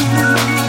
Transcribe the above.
you.